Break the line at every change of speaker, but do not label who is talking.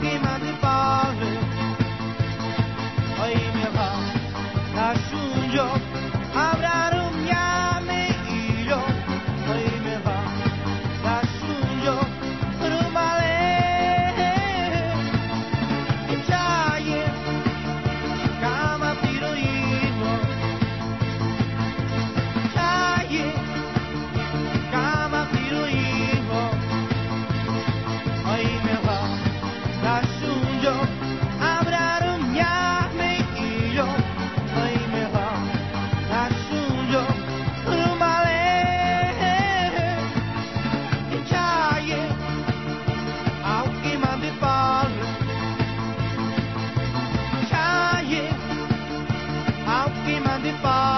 que divine.